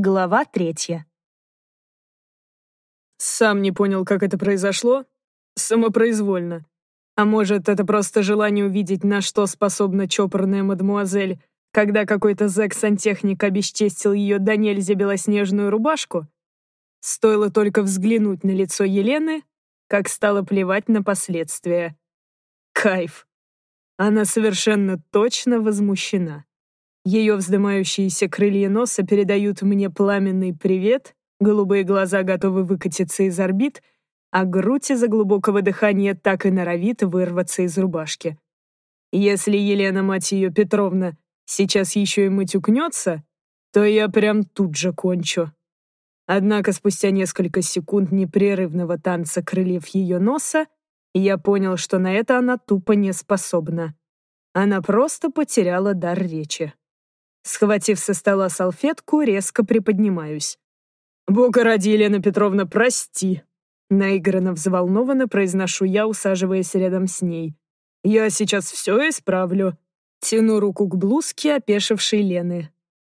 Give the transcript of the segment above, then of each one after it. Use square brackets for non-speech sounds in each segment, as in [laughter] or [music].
Глава третья. Сам не понял, как это произошло. Самопроизвольно. А может, это просто желание увидеть, на что способна чопорная мадмуазель, когда какой-то зэк-сантехник обесчестил ее до нельзя белоснежную рубашку? Стоило только взглянуть на лицо Елены, как стало плевать на последствия. Кайф. Она совершенно точно возмущена. Ее вздымающиеся крылья носа передают мне пламенный привет, голубые глаза готовы выкатиться из орбит, а грудь из-за глубокого дыхания так и норовит вырваться из рубашки. Если Елена, мать ее, Петровна, сейчас еще и матюкнется, то я прям тут же кончу. Однако спустя несколько секунд непрерывного танца крыльев ее носа я понял, что на это она тупо не способна. Она просто потеряла дар речи. Схватив со стола салфетку, резко приподнимаюсь. «Бога ради, Елена Петровна, прости!» Наигранно взволнованно произношу я, усаживаясь рядом с ней. «Я сейчас все исправлю». Тяну руку к блузке опешившей Лены.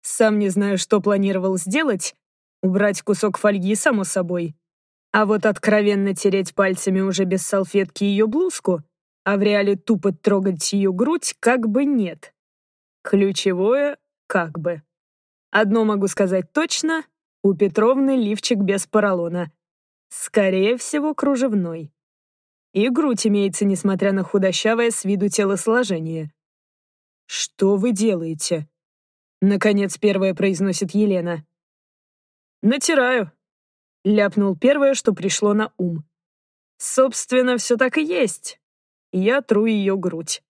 Сам не знаю, что планировал сделать. Убрать кусок фольги, само собой. А вот откровенно тереть пальцами уже без салфетки ее блузку, а в реале тупо трогать ее грудь, как бы нет. Ключевое как бы. Одно могу сказать точно, у Петровны лифчик без поролона. Скорее всего, кружевной. И грудь имеется, несмотря на худощавое с виду телосложение. «Что вы делаете?» Наконец первое произносит Елена. «Натираю», — ляпнул первое, что пришло на ум. «Собственно, все так и есть. Я тру ее грудь».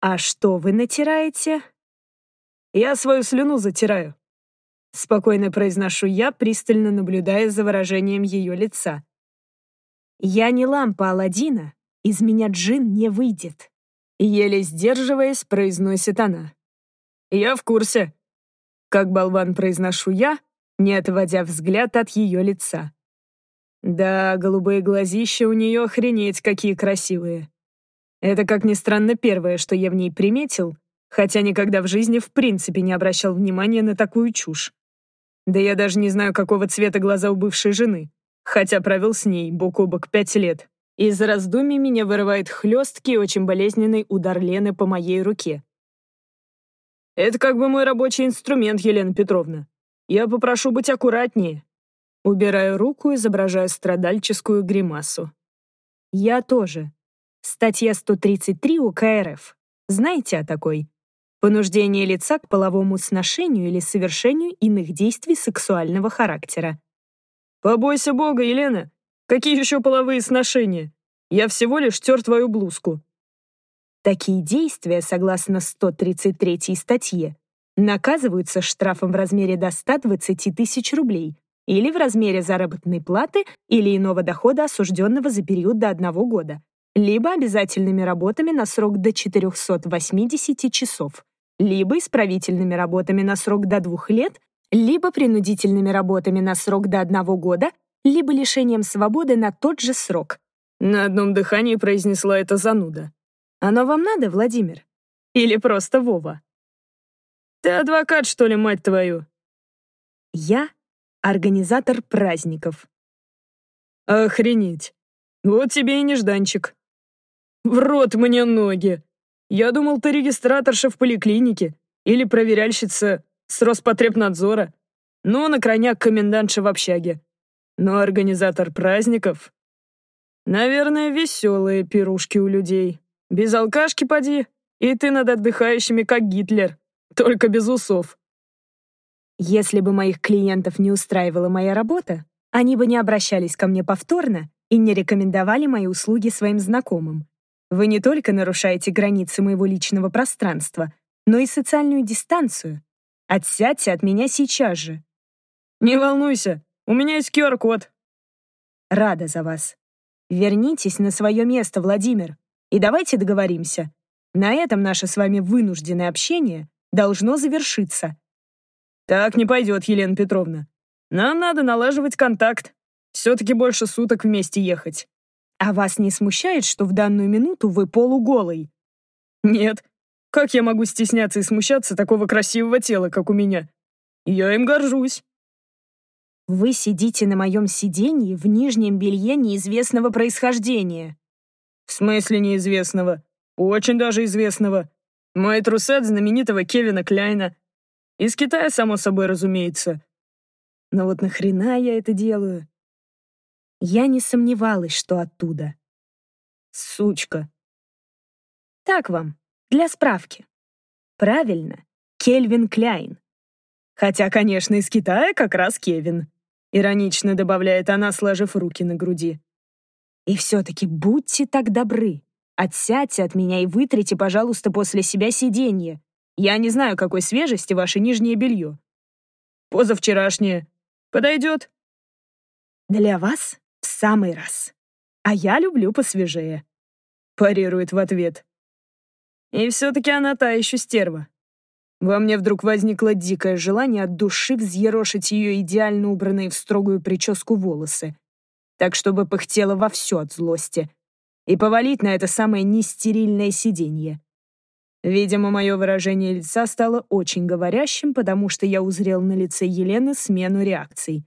«А что вы натираете?» Я свою слюну затираю. Спокойно произношу я, пристально наблюдая за выражением ее лица. Я не лампа Аладдина, из меня джин не выйдет. Еле сдерживаясь, произносит она. Я в курсе. Как болван произношу я, не отводя взгляд от ее лица. Да, голубые глазища у нее охренеть какие красивые. Это, как ни странно, первое, что я в ней приметил — хотя никогда в жизни в принципе не обращал внимания на такую чушь. Да я даже не знаю, какого цвета глаза у бывшей жены, хотя провел с ней бок о бок пять лет. Из раздумий меня вырывает хлесткий очень болезненный удар Лены по моей руке. «Это как бы мой рабочий инструмент, Елена Петровна. Я попрошу быть аккуратнее». Убираю руку, изображая страдальческую гримасу. «Я тоже. Статья 133 УК РФ. Знаете о такой? Понуждение лица к половому сношению или совершению иных действий сексуального характера. «Побойся Бога, Елена! Какие еще половые сношения? Я всего лишь тер твою блузку». Такие действия, согласно 133 статье, наказываются штрафом в размере до 120 тысяч рублей или в размере заработной платы или иного дохода осужденного за период до одного года, либо обязательными работами на срок до 480 часов, либо исправительными работами на срок до двух лет, либо принудительными работами на срок до одного года, либо лишением свободы на тот же срок. На одном дыхании произнесла это зануда. Оно вам надо, Владимир? Или просто Вова? Ты адвокат, что ли, мать твою? Я организатор праздников. Охренеть. Вот тебе и нежданчик. В рот мне ноги. Я думал, ты регистраторша в поликлинике или проверяльщица с Роспотребнадзора. Ну, на крайняк комендантша в общаге. Но организатор праздников... Наверное, веселые пирушки у людей. Без алкашки поди, и ты над отдыхающими, как Гитлер, только без усов. Если бы моих клиентов не устраивала моя работа, они бы не обращались ко мне повторно и не рекомендовали мои услуги своим знакомым. Вы не только нарушаете границы моего личного пространства, но и социальную дистанцию. Отсядьте от меня сейчас же. Не волнуйся, у меня есть QR-код. Рада за вас. Вернитесь на свое место, Владимир, и давайте договоримся. На этом наше с вами вынужденное общение должно завершиться. Так не пойдет, Елена Петровна. Нам надо налаживать контакт. Все-таки больше суток вместе ехать. А вас не смущает, что в данную минуту вы полуголый? Нет. Как я могу стесняться и смущаться такого красивого тела, как у меня? Я им горжусь. Вы сидите на моем сиденье в нижнем белье неизвестного происхождения. В смысле неизвестного? Очень даже известного. Мой трусет знаменитого Кевина Кляйна. Из Китая, само собой, разумеется. Но вот нахрена я это делаю? Я не сомневалась, что оттуда. Сучка. Так вам, для справки. Правильно, Кельвин Кляйн. Хотя, конечно, из Китая как раз Кевин. Иронично добавляет она, сложив руки на груди. И все-таки будьте так добры. Отсядьте от меня и вытрите, пожалуйста, после себя сиденье. Я не знаю, какой свежести ваше нижнее белье. Позавчерашнее. Подойдет? Для вас самый раз. А я люблю посвежее. Парирует в ответ. И все-таки она та еще стерва. Во мне вдруг возникло дикое желание от души взъерошить ее идеально убранные в строгую прическу волосы, так чтобы пыхтела вовсю от злости, и повалить на это самое нестерильное сиденье. Видимо, мое выражение лица стало очень говорящим, потому что я узрел на лице Елены смену реакций.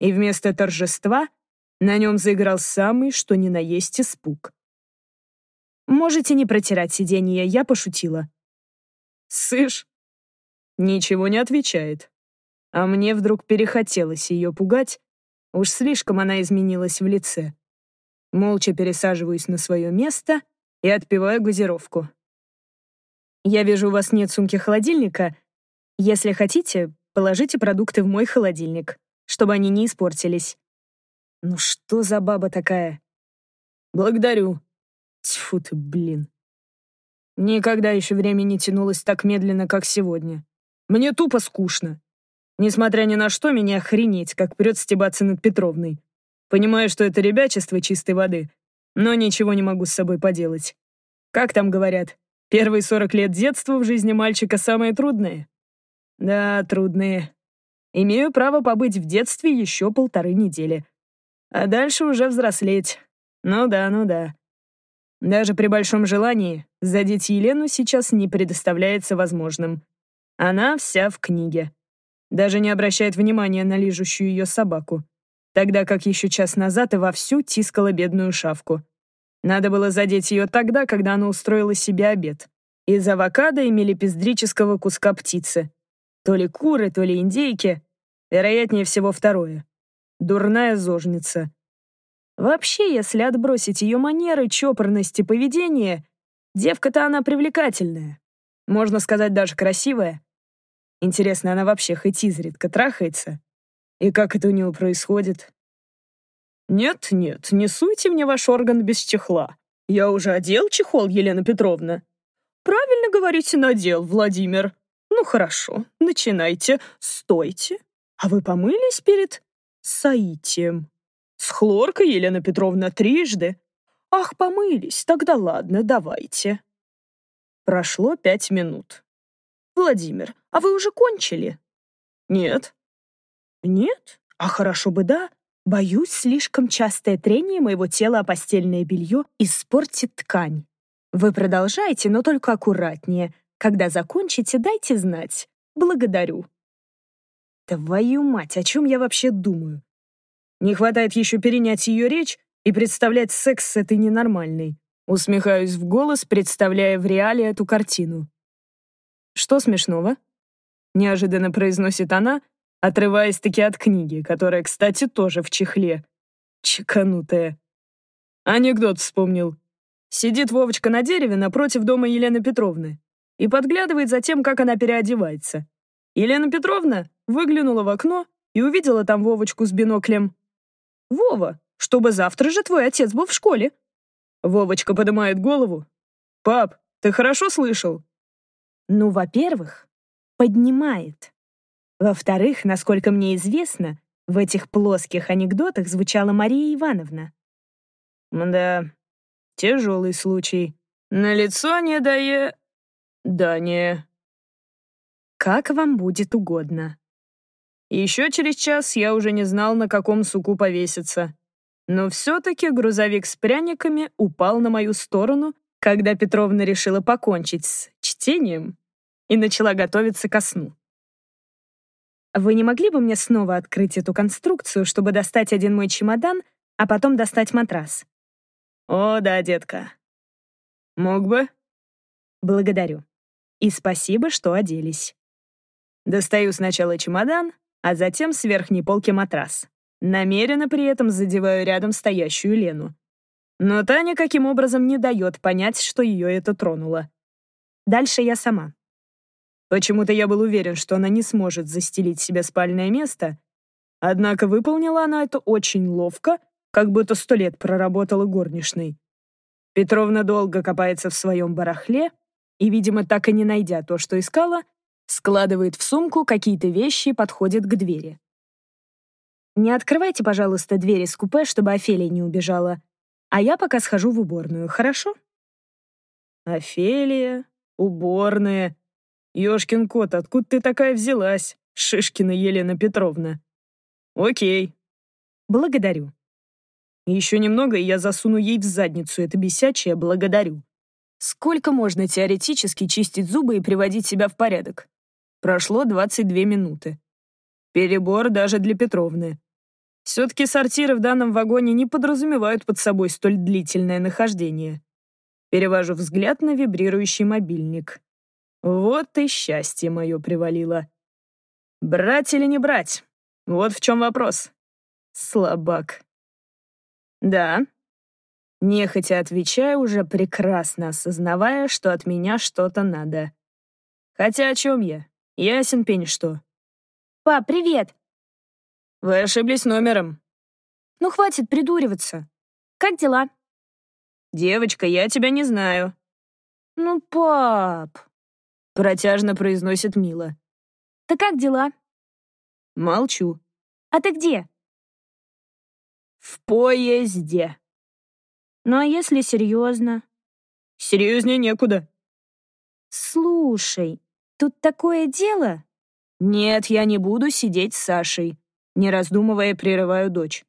И вместо торжества на нем заиграл самый, что ни на есть, испуг. «Можете не протирать сиденье, я пошутила». «Сышь?» Ничего не отвечает. А мне вдруг перехотелось ее пугать, уж слишком она изменилась в лице. Молча пересаживаюсь на свое место и отпиваю газировку. «Я вижу, у вас нет сумки-холодильника. Если хотите, положите продукты в мой холодильник, чтобы они не испортились». «Ну что за баба такая?» «Благодарю». Тьфу ты, блин. Никогда еще время не тянулось так медленно, как сегодня. Мне тупо скучно. Несмотря ни на что, меня охренеть, как прет стебаться над Петровной. Понимаю, что это ребячество чистой воды, но ничего не могу с собой поделать. Как там говорят, первые 40 лет детства в жизни мальчика самые трудные? Да, трудные. Имею право побыть в детстве еще полторы недели. А дальше уже взрослеть. Ну да, ну да. Даже при большом желании задеть Елену сейчас не предоставляется возможным. Она вся в книге. Даже не обращает внимания на лижущую ее собаку, тогда как еще час назад и вовсю тискала бедную шавку. Надо было задеть ее тогда, когда она устроила себе обед. Из авокадо и мелепиздрического куска птицы. То ли куры, то ли индейки. Вероятнее всего второе. Дурная зожница. Вообще, если отбросить ее манеры, чопорность и поведение, девка-то она привлекательная. Можно сказать, даже красивая. Интересно, она вообще хоть изредка трахается? И как это у него происходит? Нет-нет, не суйте мне ваш орган без чехла. Я уже одел чехол, Елена Петровна. Правильно говорите, надел, Владимир. Ну хорошо, начинайте, стойте. А вы помылись перед соитием? С хлоркой, Елена Петровна, трижды. Ах, помылись, тогда ладно, давайте. Прошло пять минут. «Владимир, а вы уже кончили?» «Нет». «Нет? А хорошо бы да. Боюсь, слишком частое трение моего тела о постельное белье испортит ткань. Вы продолжайте, но только аккуратнее. Когда закончите, дайте знать. Благодарю». Твою мать, о чем я вообще думаю? Не хватает еще перенять ее речь и представлять секс с этой ненормальной. Усмехаюсь в голос, представляя в реале эту картину. «Что смешного?» — неожиданно произносит она, отрываясь-таки от книги, которая, кстати, тоже в чехле. Чеканутая. Анекдот вспомнил. Сидит Вовочка на дереве напротив дома Елены Петровны и подглядывает за тем, как она переодевается. Елена Петровна выглянула в окно и увидела там Вовочку с биноклем. «Вова, чтобы завтра же твой отец был в школе». Вовочка поднимает голову. «Пап, ты хорошо слышал?» Ну, во-первых, поднимает. Во-вторых, насколько мне известно, в этих плоских анекдотах звучала Мария Ивановна. Да, тяжелый случай. На лицо не дае... Да не. Как вам будет угодно. Еще через час я уже не знал, на каком суку повеситься. Но все-таки грузовик с пряниками упал на мою сторону когда Петровна решила покончить с чтением и начала готовиться ко сну. вы не могли бы мне снова открыть эту конструкцию, чтобы достать один мой чемодан, а потом достать матрас?» «О, да, детка. Мог бы?» «Благодарю. И спасибо, что оделись». Достаю сначала чемодан, а затем с верхней полки матрас. Намеренно при этом задеваю рядом стоящую Лену. Но Таня каким образом не дает понять, что ее это тронуло. Дальше я сама. Почему-то я был уверен, что она не сможет застелить себе спальное место, однако выполнила она это очень ловко, как будто сто лет проработала горничной. Петровна долго копается в своем барахле и, видимо, так и не найдя то, что искала, складывает в сумку какие-то вещи и подходит к двери. «Не открывайте, пожалуйста, двери с купе, чтобы Офелия не убежала, а я пока схожу в уборную, хорошо?» «Офелия, уборная. Ёшкин кот, откуда ты такая взялась, Шишкина Елена Петровна?» «Окей». «Благодарю». Еще немного, и я засуну ей в задницу это бесячее «благодарю». Сколько можно теоретически чистить зубы и приводить себя в порядок? Прошло 22 минуты. Перебор даже для Петровны. Все-таки сортиры в данном вагоне не подразумевают под собой столь длительное нахождение. Перевожу взгляд на вибрирующий мобильник. Вот и счастье мое привалило. Брать или не брать? Вот в чем вопрос. Слабак. Да. Нехотя отвечаю, уже прекрасно осознавая, что от меня что-то надо. Хотя о чем я? Ясен пень что. «Пап, привет!» «Вы ошиблись номером». «Ну, хватит придуриваться. Как дела?» «Девочка, я тебя не знаю». «Ну, пап...» Протяжно произносит Мила. «Да как дела?» Молчу. «А ты где?» «В поезде». «Ну, а если серьезно?» «Серьезнее некуда». «Слушай, тут такое дело...» «Нет, я не буду сидеть с Сашей», — не раздумывая прерываю дочь.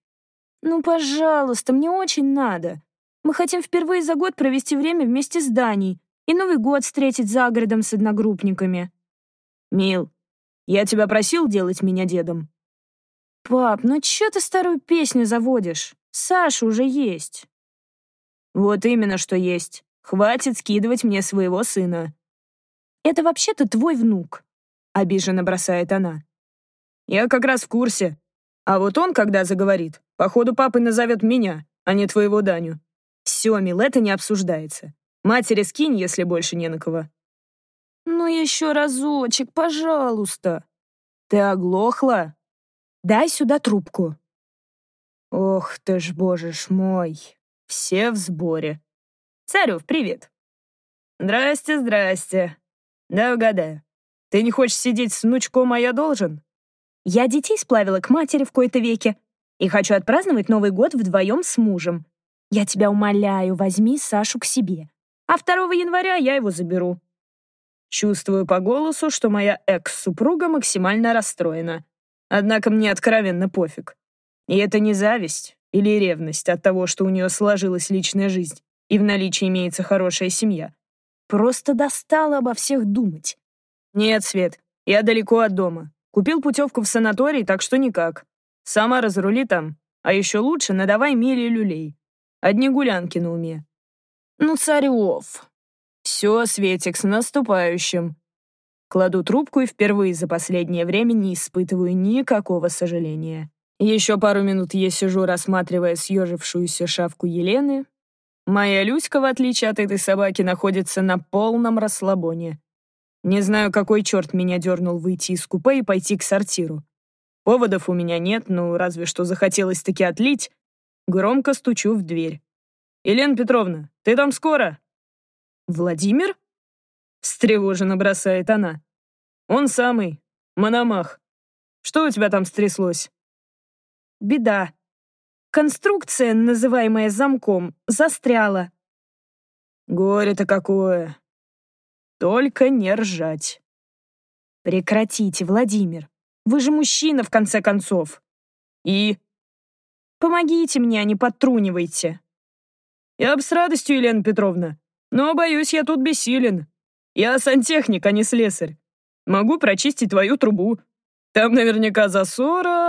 «Ну, пожалуйста, мне очень надо. Мы хотим впервые за год провести время вместе с Даней и Новый год встретить за городом с одногруппниками». «Мил, я тебя просил делать меня дедом?» «Пап, ну чё ты старую песню заводишь? Саша уже есть». «Вот именно что есть. Хватит скидывать мне своего сына». «Это вообще-то твой внук», — обиженно бросает она. «Я как раз в курсе. А вот он, когда заговорит, походу папой назовет меня, а не твоего Даню. Все, Мил, это не обсуждается. Матери скинь, если больше не на кого». «Ну еще разочек, пожалуйста». «Ты оглохла?» «Дай сюда трубку». «Ох ты ж, боже ж мой, все в сборе. Царев, привет». «Здрасте, здрасте. Да угадаю. Ты не хочешь сидеть с внучком, а я должен?» «Я детей сплавила к матери в кои-то веке и хочу отпраздновать Новый год вдвоем с мужем. Я тебя умоляю, возьми Сашу к себе а 2 января я его заберу. Чувствую по голосу, что моя экс-супруга максимально расстроена. Однако мне откровенно пофиг. И это не зависть или ревность от того, что у нее сложилась личная жизнь и в наличии имеется хорошая семья. Просто достало обо всех думать. Нет, Свет, я далеко от дома. Купил путевку в санаторий, так что никак. Сама разрули там. А еще лучше надавай Миле люлей. Одни гулянки на уме. «Ну, Царев!» «Все, Светик, с наступающим!» Кладу трубку и впервые за последнее время не испытываю никакого сожаления. Еще пару минут я сижу, рассматривая съежившуюся шавку Елены. Моя Люська, в отличие от этой собаки, находится на полном расслабоне. Не знаю, какой черт меня дернул выйти из купе и пойти к сортиру. Поводов у меня нет, ну, разве что захотелось таки отлить. Громко стучу в дверь. «Елена Петровна, ты там скоро?» «Владимир?» — встревоженно бросает она. «Он самый, Мономах. Что у тебя там стряслось?» «Беда. Конструкция, называемая замком, застряла». «Горе-то какое! Только не ржать». «Прекратите, Владимир. Вы же мужчина, в конце концов». «И?» «Помогите мне, а не подтрунивайте». «Я б с радостью, Елена Петровна, но, боюсь, я тут бессилен. Я сантехник, а не слесарь. Могу прочистить твою трубу. Там наверняка засора.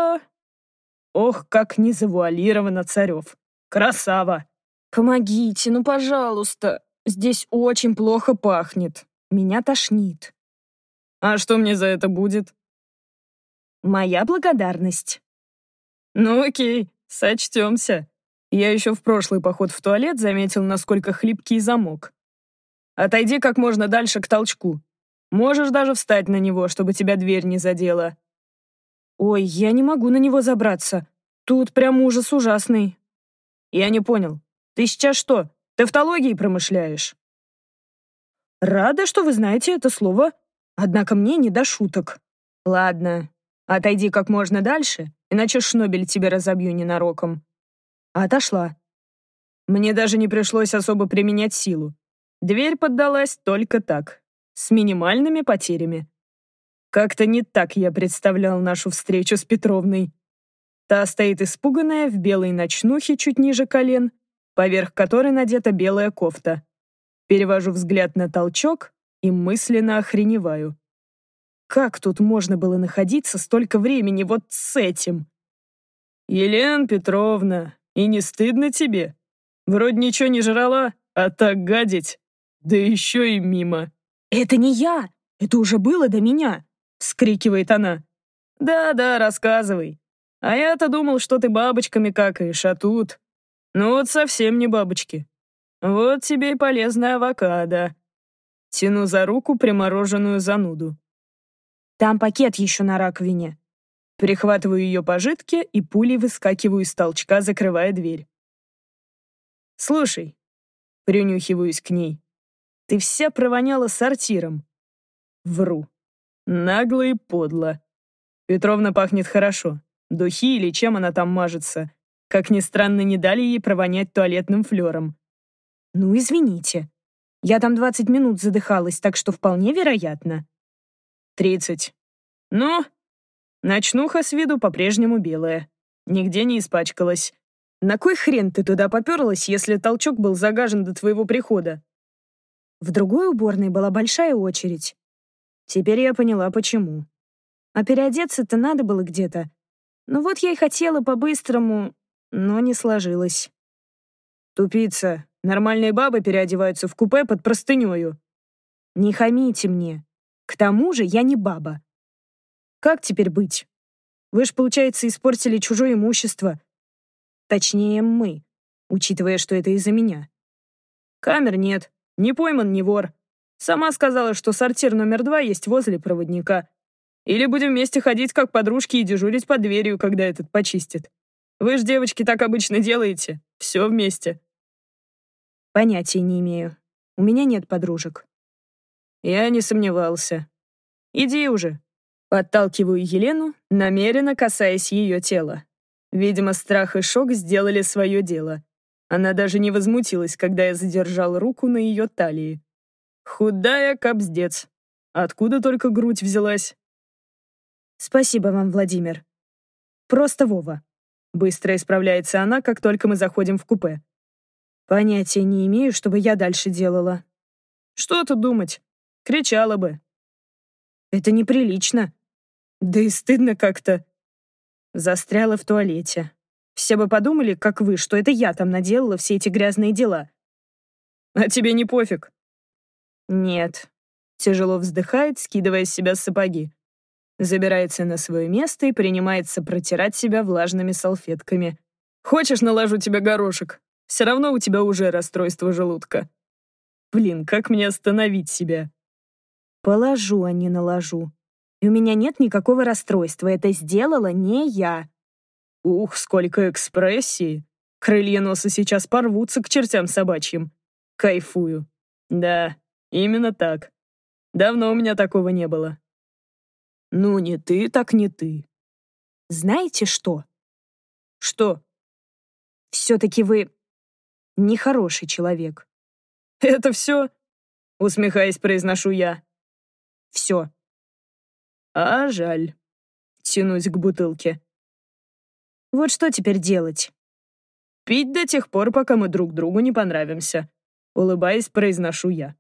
Ох, как не завуалировано Царев. Красава. Помогите, ну, пожалуйста. Здесь очень плохо пахнет. Меня тошнит. А что мне за это будет? Моя благодарность. Ну окей, сочтемся. Я еще в прошлый поход в туалет заметил, насколько хлипкий замок. Отойди как можно дальше к толчку. Можешь даже встать на него, чтобы тебя дверь не задела. Ой, я не могу на него забраться. Тут прям ужас ужасный. Я не понял. Ты сейчас что, тавтологией промышляешь? Рада, что вы знаете это слово, однако мне не до шуток. Ладно, отойди как можно дальше, иначе шнобель тебе разобью ненароком. Отошла. Мне даже не пришлось особо применять силу. Дверь поддалась только так, с минимальными потерями. Как-то не так я представлял нашу встречу с Петровной. Та стоит испуганная в белой ночнухе чуть ниже колен, поверх которой надета белая кофта. Перевожу взгляд на толчок и мысленно охреневаю. Как тут можно было находиться столько времени вот с этим? «Елена Петровна, и не стыдно тебе? Вроде ничего не жрала, а так гадить. Да еще и мимо». «Это не я! Это уже было до меня!» — вскрикивает она. «Да-да, рассказывай. А я-то думал, что ты бабочками какаешь, а тут...» «Ну вот совсем не бабочки. Вот тебе и полезная авокадо». Тяну за руку примороженную зануду. «Там пакет еще на раковине». Прихватываю ее пожитки и пулей выскакиваю из толчка, закрывая дверь. «Слушай», — принюхиваюсь к ней, — «ты вся провоняла сортиром». Вру. Нагло и подло. Петровна пахнет хорошо. Духи или чем она там мажется. Как ни странно, не дали ей провонять туалетным флером. Ну, извините. Я там 20 минут задыхалась, так что вполне вероятно. 30. Ну, ночнуха с виду по-прежнему белая. Нигде не испачкалась. На кой хрен ты туда поперлась, если толчок был загажен до твоего прихода? В другой уборной была большая очередь. Теперь я поняла, почему. А переодеться-то надо было где-то. Ну вот я и хотела по-быстрому, но не сложилось. Тупица. Нормальные бабы переодеваются в купе под простынёю. Не хамите мне. К тому же я не баба. Как теперь быть? Вы ж, получается, испортили чужое имущество. Точнее, мы, учитывая, что это из-за меня. Камер нет. Не пойман, не вор. Сама сказала, что сортир номер два есть возле проводника. Или будем вместе ходить как подружки и дежурить под дверью, когда этот почистит. Вы ж, девочки, так обычно делаете. Все вместе. Понятия не имею. У меня нет подружек. Я не сомневался. Иди уже. Подталкиваю Елену, намеренно касаясь ее тела. Видимо, страх и шок сделали свое дело. Она даже не возмутилась, когда я задержал руку на ее талии. Худая кобздец. Откуда только грудь взялась? Спасибо вам, Владимир. Просто Вова. Быстро исправляется она, как только мы заходим в купе. Понятия не имею, что бы я дальше делала. Что тут думать? Кричала бы. Это неприлично. Да и стыдно как-то. Застряла в туалете. Все бы подумали, как вы, что это я там наделала все эти грязные дела. А тебе не пофиг? Нет. Тяжело вздыхает, скидывая с себя сапоги. Забирается на свое место и принимается протирать себя влажными салфетками. «Хочешь, наложу тебе горошек? Все равно у тебя уже расстройство желудка». Блин, как мне остановить себя? Положу, а не наложу. И у меня нет никакого расстройства. Это сделала не я. Ух, сколько экспрессии. Крылья носа сейчас порвутся к чертям собачьим. Кайфую. Да, именно так. Давно у меня такого не было. Ну, не ты, так не ты. Знаете что? Что? Все-таки вы нехороший человек. [laughs] Это все? Усмехаясь, произношу я. Все. А жаль. Тянусь к бутылке. Вот что теперь делать? Пить до тех пор, пока мы друг другу не понравимся. Улыбаясь, произношу я.